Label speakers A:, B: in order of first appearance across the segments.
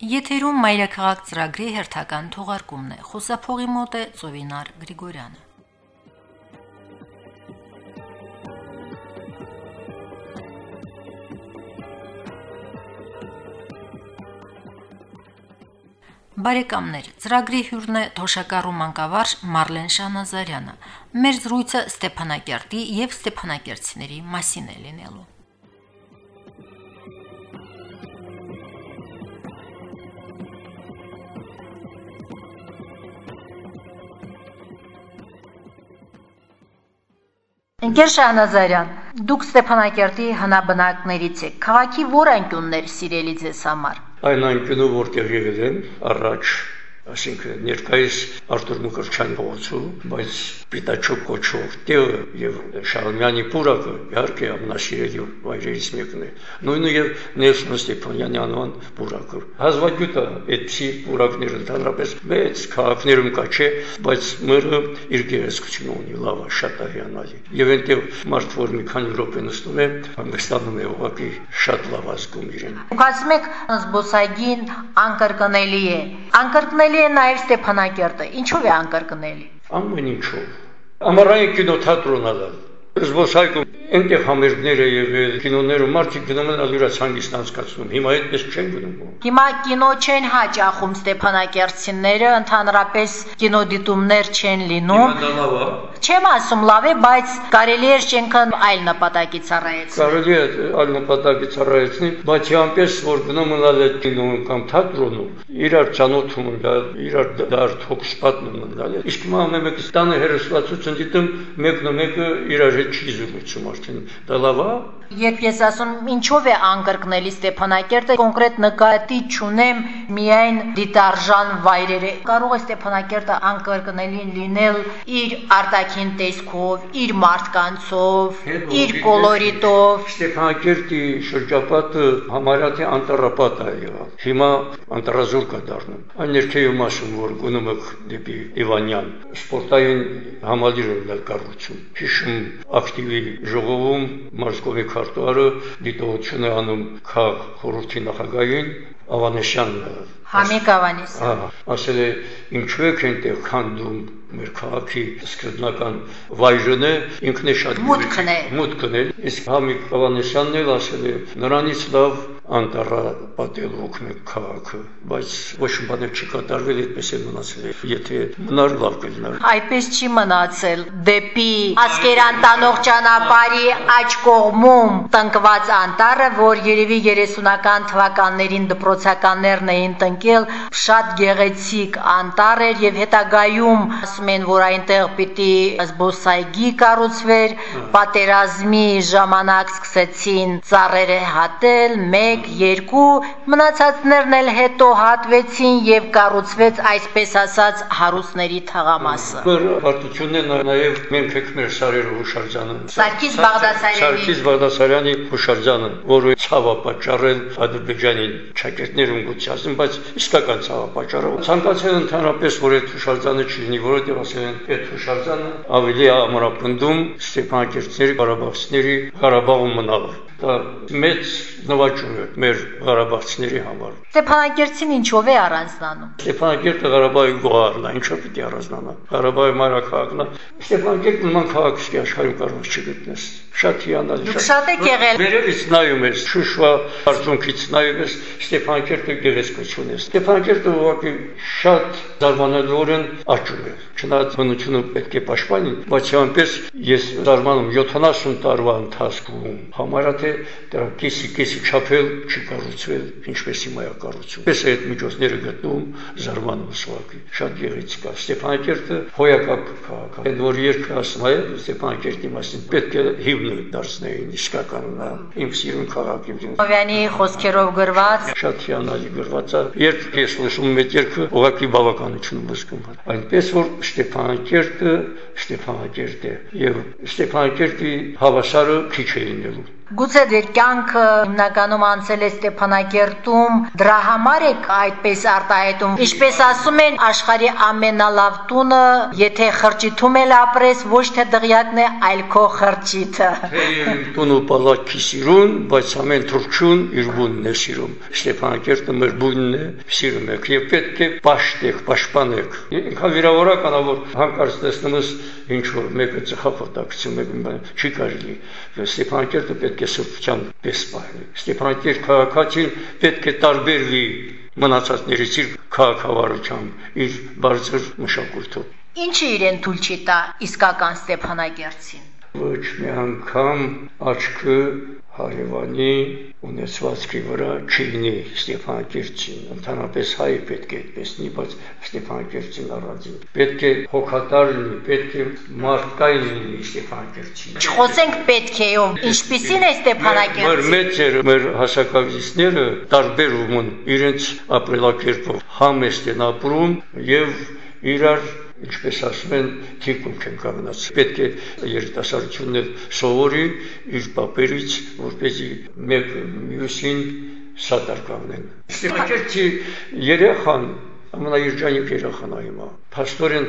A: Եթերում մայրաքաղաք ծրագրի հերթական թողարկումն է։ Խոսափողի մոտ է Ծովինար Գրիգորյանը։ Բարեկամներ, ծրագրի հյուրն է Թոշակառու մանկավարժ Մարլեն Շանազարյանը։ Մեր զրույցը Ստեփանակերտի եւ Ստեփանակերտցիների մասին է լինելու։ Ընկեր Շահնազարյան, դուք Ստեփանակերտի հնաբնակներից եք։ Քաղաքի ո՞ր անկյուններ սիրելի ձեզ համար։
B: Այն անկյունը, որտեղ եղել եմ առաջ այսինքն ներկայիս Արտուր Մկրտչյանի փողոցում, բայց Պիտաչոկ կոչող տեղը եւ Շահումյանի պուրակը իհարկե ամնաշիրելի վայրերից մեկն է։ Նույնը եւ Նելսոն Ստեփանյանի անվան պուրակը։ Հազվագյուտը այդպիսի պուրակներ ընդհանրապես մեծ քաղաքներում կա չէ, բայց մերը իր գերեզգությունը ունի լավ, շատ հիանալի։ Եվ այնտեղ մարդ որ մի քանի րոպե նստում է, հանգստանում է ուղղակի շատ լավ ազգում իրեն։
A: Դուք ասում եք զբոսայգին անկրկնելի է։ Անկրկնելի է նաև Ստեփանակերտը։ Ինչով է անկրկնելի։
B: Ամեն ինչով։ Ամառային կինոթատրոնը զբոսայգում այնտեղ համերգները եղել, կինոները մարդիկ գնում են ալյուրացանգիստ անցկացնում։ Հիմա այդպես չեն գնում։
A: Հիմա կինո չեն հաճախում Ստեփանակերտցիները, ընդհանրապես կինոդիտումներ չեն լինում։
B: դա է։
A: Չեմ ասում լավ է, բայց կարելի է շենքն այլ նպատակի ծառայեցնել։
B: Կարելի է այլ նպատակի ծառայեցնել, բայց անպես որ գնում են այդ կինոն կամ թատրոնում, իրար ճանոթում են, իրար դար թոքս պատմում են, իսկ հիմա ամեն մեկը տանը հերոսվածություն դիտում, մեկն ու մեկը իրար հետ չի զրուցում արդեն։ Դա լավ է։
A: Երբ ես ասում ինչով է անկրկնելի Ստեփանակերտը, կոնկրետ նկատի չունեմ միայն դիտարժան վայրերը։ Կարող է Ստեփանակերտը անկրկնելի լինել իր արտաքին տեսքով, իր մարդկանցով, իր կոլորիտով։
B: Ստեփանակերտի շրջապատը համարյա թե անտառապատ է եղավ։ Հիմա անտառազոր կա դառնում։ Այն ներքևում ասում, որ գնում եք դեպի Իվանյան, սպորտային համալիրը լալ կառուցում։ Հիշում ակտիվի ժողովում Մարսկովի քարտուարը դիտողություն է անում քաղ խորհրդի նախագահին Ավանեսյանն
A: Համիկ Ավանեսյան։
B: Հա, ասել է ինչու եք այնտեղ քանդում մեր քաղաքի սկզբնական վայրն է, ինքն է շատ
A: մուտքն է։
B: Մուտքն է։ Իսկ Համիկ Ավանեսյանն էլ ասել է նրանից լավ անտառա պատելու օգնեք քաղաքը, բայց ոչ մի բան չի կատարվել, այդպես է մնացել։ Եթե մնար լավ կլիներ։
A: Այդպես չի մնացել։ Դեպի Ասկերան տանող ճանապարհի աջ կողմում տնկված անտառը, որ երևի 30-ական թվականներին դպրոցականներն էին տնկել, շատ գեղեցիկ անտառ էր եւ հետագայում ասում են, որ այնտեղ պիտի զբոսայգի կառուցվեր, պատերազմի ժամանակ սկսեցին ծառերը հատել, 1 1, 2, մնացածներն էլ հետո հատվեցին եւ կառուցվեց այսպես ասած հարուսների թաղամասը։
B: Որ բարդությունն է նաեւ մենք եք մեր սարերը հուշարձանը։
A: Սարգիս Բաղդասարյանի
B: Սարգիս Բաղդասարյանի հուշարձանը, որը ցավը պատճառել Ադրբեջանի ճակերտներում գուցասին, բայց իսկական ցավը պատճառը։ Ցանկացել ընդհանրապես որ այդ հուշարձանը չլինի, որովհետեւ ասել են այդ հուշարձանը ավելի ամրապնդում Ստեփանակերտների Ղարաբաղցիների Ղարաբաղում մնալը դա մեծ նվաճում է մեր Ղարաբաղցիների համար։
A: Ստեփանակերտին ինչով է առանձնանում։
B: Ստեփանակերտը Ղարաբաղի գոհարն է, ինչով պիտի առանձնանա։ Ղարաբաղի մայրաքաղաքն է։ Ստեփանակերտը նման քաղաք իսկի աշխարհում կարող չգտնես։ Շատ հիանալի։
A: Դուք շատ եք եղել։
B: Վերևից նայում ես, Շուշվա արցունքից նայում ես, Ստեփանակերտը գեղեցկություն է։ Ստեփանակերտը ուղղակի շատ զարմանալիորեն աճում է։ Չնայած բնությունը պետք է պաշտպանի, բայց այնպես ես զարմանում 70 տարվա ընթացքում համարյա դրա կեսի կեսի չափել չի կառուցվել, ինչպես հիմա է կառուցում։ Պես այդ միջոցները գտնում զարմանում սուակի։ Շատ գեղեցիկ է։ Ստեփանակերտը հոյակապ քաղաք է։ Այդ որ երկը ասում է Ստեփանակերտի մասին պետք է հիվնը դարձնեին իսկականն է։ Իմ սիրուն քաղաքի վրա։
A: Հովյանի խոսքերով գրված
B: շատ հիանալի գրված է։ Երբ ես լսում եմ այդ երկը, ուղղակի բավականություն մզգում։ Այնպես որ Ստեփանակերտը Ստեփանակերտ է եւ Ստեփանակերտի հավասարը քիչ է լինելու
A: Գուցե դեր կյանքը հիմնականում անցել է Ստեփանակերտում, դրա համար եք այդպես արտահայտում։ Ինչպես ասում են, աշխարհի ամենալավ տունը, եթե խրճիթում էլ ապրես, ոչ թե դղյակն է, այլ քո խրճիթը։
B: Տունը պալակի սիրուն, բայց ամեն թուրքչուն իր բունն է սիրում։ Ստեփանակերտը մեր բունն է, սիրում եք եւ պետք է պաշտեք, պաշտպանեք։ Ինքան վիրավորական որ հանկարծ տեսնում ես ինչ որ մեկը ծխախոտակցում է, չի կարելի։ Ստեփանակերտը պետք է սրբության պես պահել։ Ստեփանակերտ քաղաքացին պետք է տարբերվի մնացածներից իր քաղաքավարությամբ, իր բարձր մշակույթով։
A: Ինչը իրեն թույլ չի տա իսկական Ստեփանագերցին։
B: Ոչ մի անգամ աչքը հարևանի ունեցվածքի վրա չինի Ստեփանակերտին։ Ընդհանրապես հայ պետք է այդպես լինի, բայց Ստեփանակերտին առանձին։ Պետք է հոգատար լինի, պետք է մարդկային լինի Ստեփանակերտին։
A: Չխոսենք պետք է ով, ինչպիսին է Ստեփանակերտը։
B: Մեր մեծերը, մեր հասակակիցները տարբերում են իրենց ապրելակերպով, համեստ են ապրում եւ իրար ինչպես ասում են, թիկունք են կանգնած։ Պետք է երիտասարդությունը սովորի իր պապերից, որպեսզի մեկ մյուսին սատար կանգնեն։ Ստեփանակերտի երեխան ամենաերջանիկ երեխան հիմա։ Փաստորեն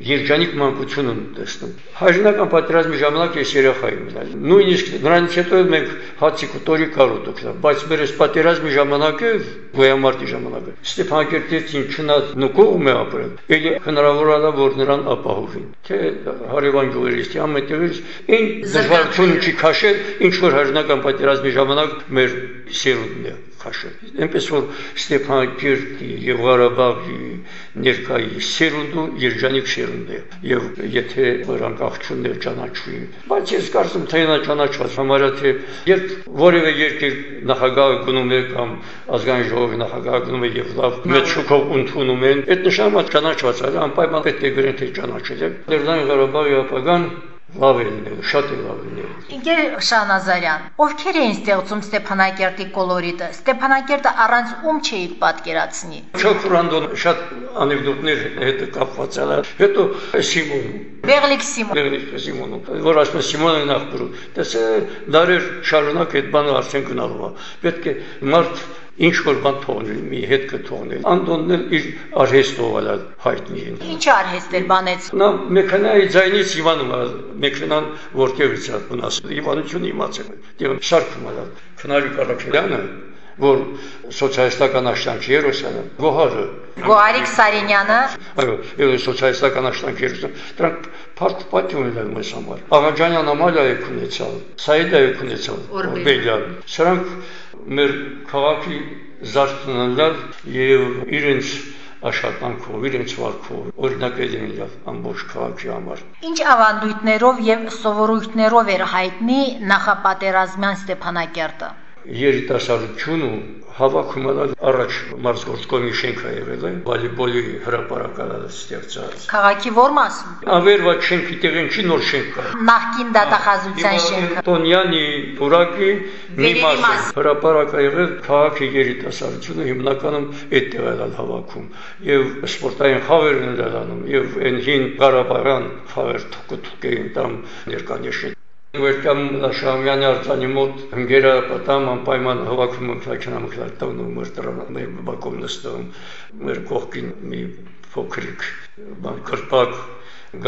B: երջանիկ մանկություն եմ տեսնում։ Հայրենական պատերազմի ժամանակ ես երեխա եմ մնալ։ Նույնիսկ նրանից հետո մենք հացի կտորի կարոտ օգտա, բայց մեր այս պատերազմի ժամանակը, գոյամարտի ժամանակը, Ստեփանակերտին չնած նկողում է ապրել։ Էլի հնարավոր է որ նրան ապահովին։ Թե հարևան գյուղերից, ամենտեղից այն դժվարություն չի քաշել, ինչ որ հայրենական պատերազմի ժամանակ մեր սերունդն է քաշել։ Այնպես որ Ստեփանակերտի եւ Ղարաբաղի ներկայի սերունդը երջանիկ սերունդ է եւ եթե նրանք աղջուններ ճանաչվի բայց ես կարծում թե նա ճանաչված համարյա թե երբ որևէ երկիր նախագահը գնում է կամ ազգային ժողովի նախագահը գնում է եւ լավ մեծ շուկով ընդունում են այդ նշանակած ճանաչված է անպայման պետք է գրեն թե ճանաչել Լեռնային Ղարաբաղի ապագան լավ է լինել, շատ է լավ լինել։
A: Ինգեր Շանազարյան, ովքեր էին ստեղծում Ստեփանակերտի կոլորիտը։ Ստեփանակերտը առանց ում չէիք պատկերացնի։
B: Չոքրանդոն շատ անեկդոտներ հետ կապված է։ Հետո Սիմոն
A: Բեղլիկ Սիմոն։
B: Բեղլիկ Սիմոնը, որ ասում Սիմոնը նախբրու։ Դասը դարեր շարունակ այդ բանը արդեն գնալու է։ Պետք է մարդ ինչ որ բան թողնել, մի հետ կթողնել։ Անդոնն էլ իր արհեստով ալա հայտնի են։
A: Ինչ արհեստ էր բանեց։
B: Նա մեքենայի ձայնից Իվանում է, մեքենան որտեղից է մնաս։ Իվանությունը իմացել է։ Դե շարքում ալա։ Քնարի Կարաքելյանը որ սոցիալիստական աշտանքի երուսը գոհարը
A: Գոհարիկ Սարինյանը
B: այո եւ սոցիալիստական աշտանքի երուսը դրանք փառք պատյուն են մեզ համար Աղաջանյան Ամալիա է քունեցալ Սայիդա է քունեցալ Օրբելյան սրանք մեր քաղաքի զարթնալար եւ իրենց աշխատանքով, իրենց վարկով օրինակել են իրավ ամբողջ քաղաքի համար։
A: Ինչ ավանդույթներով եւ սովորույթներով էր հայտնի նախապատերազմյան Ստեփանակերտը
B: երիտասարդությունը հավաքում առալ առաջ մարզգործկոմի շենքը եղել է վալիբոլի հրապարականը ստեղծած
A: Քաղաքի ո՞ր մասում
B: Ավերվա շենքի տեղին չի նոր շենք կա
A: Նախկին դատախազության շենքը
B: Տոնյանի Պուրակի մի մաս հրապարակը եղել քաղաքի երիտասարդությունը հիմնականում այդտեղ է հավաքում եւ սպորտային խաղեր են դառնում եւ այն հին Ղարաբաղյան խաղեր թուկուտուկային տամ ներկանիշ Վերջամ Շամյանի արձանի մոտ հնգերը պատամ անպայման հավաքում են քնամքլար տոնում մեր տրանը մեր բակում նստում մեր կողքին մի փոքրիկ բան կրպակ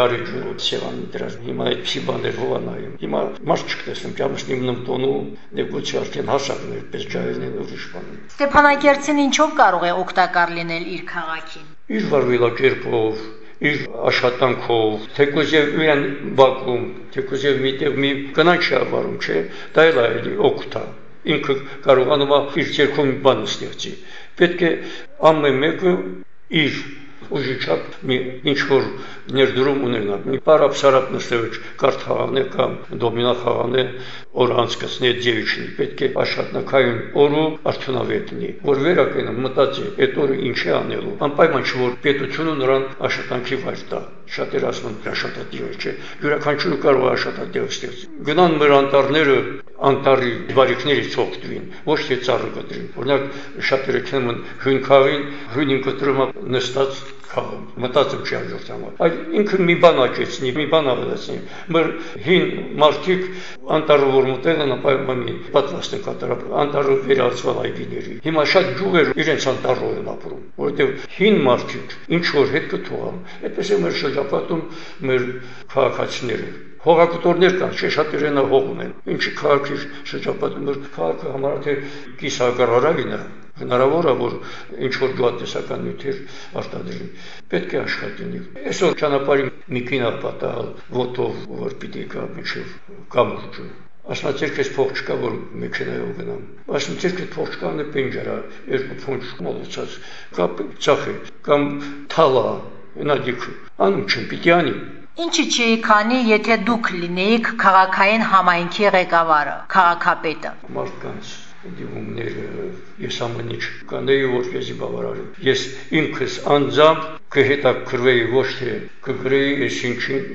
B: գարեջու սեղան դրած հիմա այդպիսի բաներ հովանայում հիմա մարդ չկտեսնում ճամսնի մնում տոնու նեգոցի արդեն հասակներ պես ջայելն ուրիշ բան
A: Ստեփանակերտին ինչով կարող է օգտակար լինել իր քաղաքին
B: իր վարվելակերպով իր աշխատանքով, թեկուզ եւ իրեն բակում, թեկուզ եւ միտեղ մի կնանք շարվարում, չէ, դա էլ այլի օգտա։ Ինքը կարողանում է իր ցերքում բան ստեղծի։ Պետք է ամեն մեկը իր ուժի չափ մի ինչ որ ներդրում ունենալ։ Մի պարապ սարապ նստեվիչ կարդ խաղանե կամ դոմինա խաղանե օր անցկացնի ձևիչնի։ Պետք է աշխատնակային օրը արդյունավետնի, որ վերակենը մտածի այդ օրը ինչ է անելու։ Անպայման չէ որ պետությունը նրան աշխատանքի վայր տա։ Շատեր ասում են աշխատատիվ չէ։ Յուրաքանչյուրը կարող է աշխատատիվ ստեղծել։ Գնան մեր անտառները անտարի բարիկներից օգտվին, ոչ թե ծառը կտրին։ Օրինակ շատերը քնում են հույն քաղին, հույնին կտրում նստած քաղում։ Մտածում չի հաջորդ համար։ Այլ ինքը մի բան աճեցնի, մի բան ավելացնի։ Մեր հին մարդիկ անտարը որ մտել են, ապա մի պատվաստ են կատարել, անտարը վերածվել այգիների։ Հիմա շատ ջուղեր իրենց անտարով են ապրում, որովհետև հին մարդիկ ինչ որ հետ կթողան։ Այդպես է մեր շրջապատում մեր քաղաքացիները հողակտորներ կան, շեշատերենը հող ունեն։ Ինչի քաղաքի շրջապատում որ քաղաքը համար թե կիսագարարավին է, հնարավոր է որ ինչ որ գյուղատեսական նյութեր արտադրեն։ Պետք է աշխատեն։ Այսօր ճանապարհի մի քիչ ապատալ ոտով որ պիտի գա միջև կամուրջը Ասնացեր քեզ փող չկա որ մեքենայով գնամ։ Ասնացեր քեզ փող չկա նե պենջերա, երկու փոնջ մոլացած, կապ ցախի կամ թալա, նա դիք։ Անում չեմ պիտի անի։
A: Ինչի՞ չի քանի, եթե դուք լինեիք քաղաքային համայնքի ղեկավարը, քաղաքապետը։
B: Մարդկանց դիմումները ես ամեն ինչ կանեի որպեսի բավարարեմ։ Ես ինքս անձամբ կհետաքրվեի ոչ թե կգրեի ես ինչին,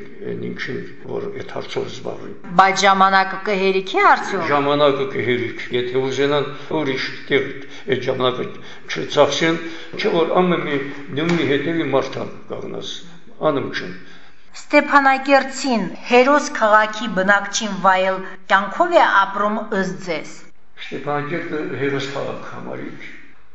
B: ինչին, որ այդ հարցով զբաղվի։
A: Բայց ժամանակը կհերիքի արդյոք։
B: Ժամանակը կհերիք, եթե ուզենան ուրիշ տեղ այդ ժամանակը չծախսեն, չէ որ ամեն մի նույնի հետևի մարդան կանգնած անում չեն
A: Ստեփանակերտին հերոս քաղաքի բնակչին վայել կյանքով է ապրում ըստ ձեզ։
B: Ստեփանակերտը հերոս քաղաք համարիչ։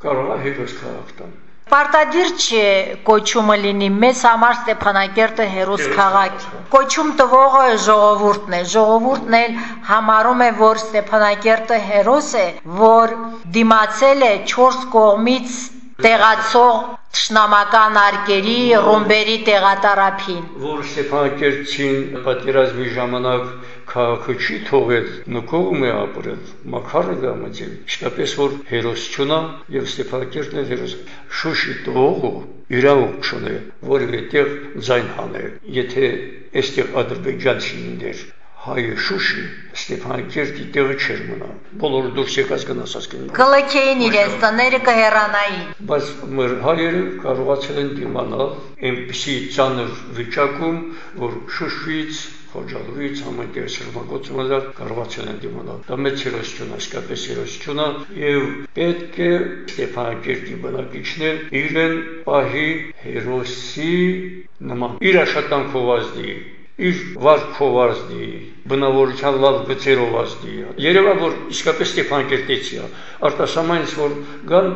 B: Կարող է հերոս քաղաք տան։
A: Պարտադիր չէ կոչումը լինի մեզ համար Ստեփանակերտը հերոս քաղաք։ Կոչում տվողը ժողովուրդն է։ Ժողովուրդն էլ համարում է, որ Ստեփանակերտը հերոս է, որ դիմացել է 4 կողմից տեղացող Տշնամական արկերի ռումբերի տեղատարափին
B: որ Ստեփանակերտին պատերազմի ժամանակ քաղաքը չի թողել նկողում է ապրել մակարը գամացել իսկապես որ հերոս չունա եւ Ստեփանակերտն է հերոս շուշի տողը իրավունք չունի որևէ տեղ ձայն հանել եթե այստեղ ադրբեջանցին դեր հայը Շուշի Ստեփանակերտի տեղը չէր մնա։ Բոլորը դուրս եկած գնացած կին։
A: Գլքեին իրենց տները կհեռանային։
B: Բայց մեր հայերը կարողացել են դիմանալ այնպիսի ծանր վիճակում, որ Շուշից Խոջալուից համատեղ դա կարողացել են դիմանալ։ Դա մեծ հերոսություն, իսկապես հերոսություն է եւ պետք է Ստեփանակերտի բնակիչներ իրեն պահի հերոսի նման իր աշխատանքով ազդի իր վարքով ազդի, բնավորության լավ գծերով ազդի։ Երևա որ իսկապես Ստեփանակերտեցի է, արտասահմանից որ գան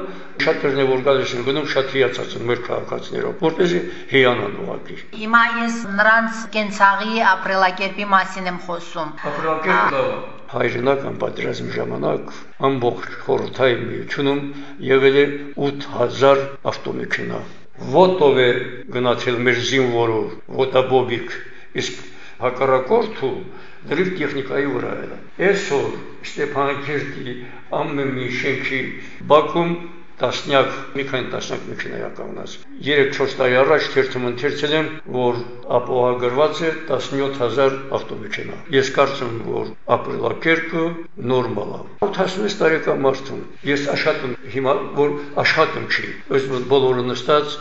B: շատերն է որ գալիս են գնում շատ հիացած են մեր քաղաքացիներով, որպեսզի հիանան ուղակի։
A: Հիմա ես նրանց կենցաղի ապրելակերպի մասին եմ խոսում։
B: Ապրելակերպը հայրենական պատերազմի ժամանակ ամբողջ խորհրդային միությունում եղել է 8000 ավտոմեքենա։ Ոտով է գնացել մեր զինվորը, ոտաբոբիկ իսկ հակառակորդը դրիվ տեխնիկայի վրա է։ Այսօր Ստեփանակերտի ամեն մի շենքի բակում տասնյակ, մի քանի տասնյակ մեքենայականաց։ 3-4 տարի առաջ թերթում ընթերցել եմ, որ ապահովագրված է 17000 ավտոմեքենա։ Ես կարծում եմ, որ ապրելակերպը նորմալ է։ 86 տարեկան մարդուն ես աշխատում հիմա որ աշխատում չի, ըստ բոլորը նստած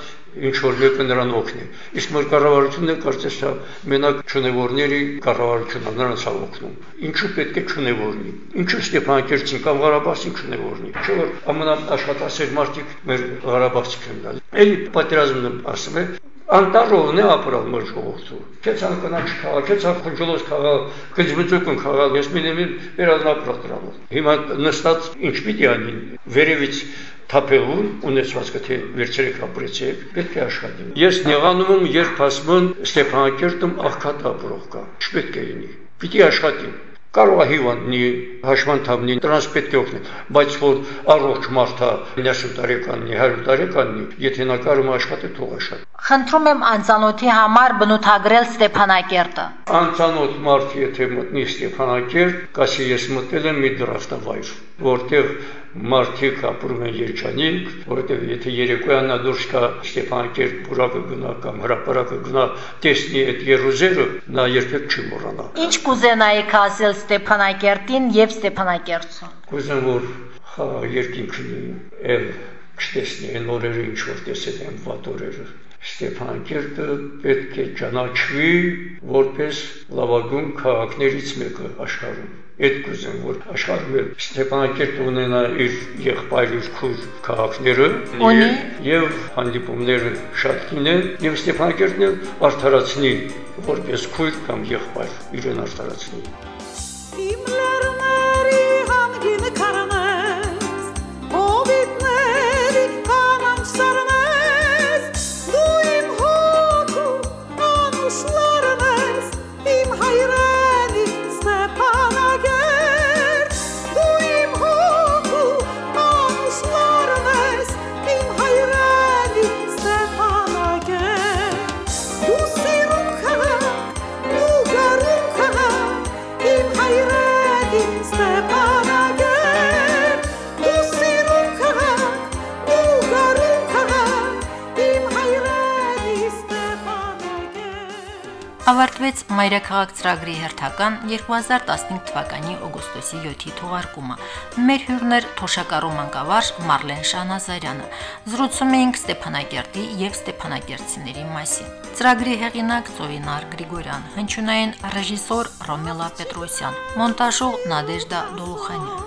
B: ինչ որ մեկը նրան օգնի։ Իսկ մեր կառավարությունն է կարծես թե մենակ ճունևորների կառավարությունն է նրանց օգնում։ Ինչու պետք է ճունևորնի։ Ինչու Ստեփանակերտին կամ Ղարաբաղին ճունևորնի։ Չէ՞ որ ամենաաշխատասեր մարդիկ մեր Ղարաբաղցիք են Էլի պատերազմն ասում է Անտարովն է ապրալ մեր ժողովուրդը։ Չէ՞ ցանկանա չքաղա, չէ՞ ցանխոջոլոս քաղա, գծմծուկն քաղա, ես մինեմին վերանա ապրել։ Հիմա նստած ինչ պիտի անի։ Վերևից թափեղուն ունեցվածքը թե վերցրեք ապրեցեք, պետք է աշխատեն։ Ես նեղանում եմ, երբ ասում Ստեփանակերտում աղքատ ապրող կա։ Չպետք է լինի։ Պիտի աշխատեն կարող է հիվանդնի, հաշմանդամնի, դրանց պետք է օգնել, բայց որ առողջ մարդը 90 տարեկաննի, 100 տարեկաննի, եթե նա կարող է աշխատել, թող աշխատի։
A: Խնդրում եմ անծանոթի համար բնութագրել Ստեփանակերտը։
B: Անծանոթ մարդ եթե մտնի Ստեփանակերտ, կասի ես մտել եմ մի դրախտավայր, որտեղ մարդիկ ապրում են երջանիկ, որովհետև եթե երեկոյան նա դուրս գա Ստեփանակերտ բուրակը գնա կամ հրապարակը գնա, տեսնի այդ Երուսերը, նա երբեք չի մոռանա։
A: Ինչ կուզենայիք ասել Ստեփանակերտին եւ Ստեփանակերտցուն։
B: Կուզեմ որ հա երկինքն էլ չտեսնի այն օրերը ինչ որ տեսել են վատ օրերը։ Ստեփանակերտը պետք է ճանաչվի որպես լավագույն քաղաքներից մեկը աշխարհում։ այդ կուզեմ որ աշխարհում Ստեփանակերտը ունենա իր եղբայր իր քուր քաղաքները եւ հանդիպումները շատ կինեն եւ Ստեփանակերտն արդարացնի որպես քույր կամ եղբայր իրեն արդարացնի
A: Մայրաքաղաք ծրագրի հերթական 2015 թվականի օգոստոսի 7-ի թողարկումը։ Մեր հյուրներ Թոշակարու մանկավարժ Մարլեն Շանազարյանը։ Զրուցում էինք Ստեփանակերտի եւ Ստեփանակերտցիների մասին։ Ծրագրի հեղինակ Ծովինար Գրիգորյան, հնչյունային ռեժիսոր Ռոմելա Պետրոսյան, մոնտաժող Նադեժդա Դոլուխանյան։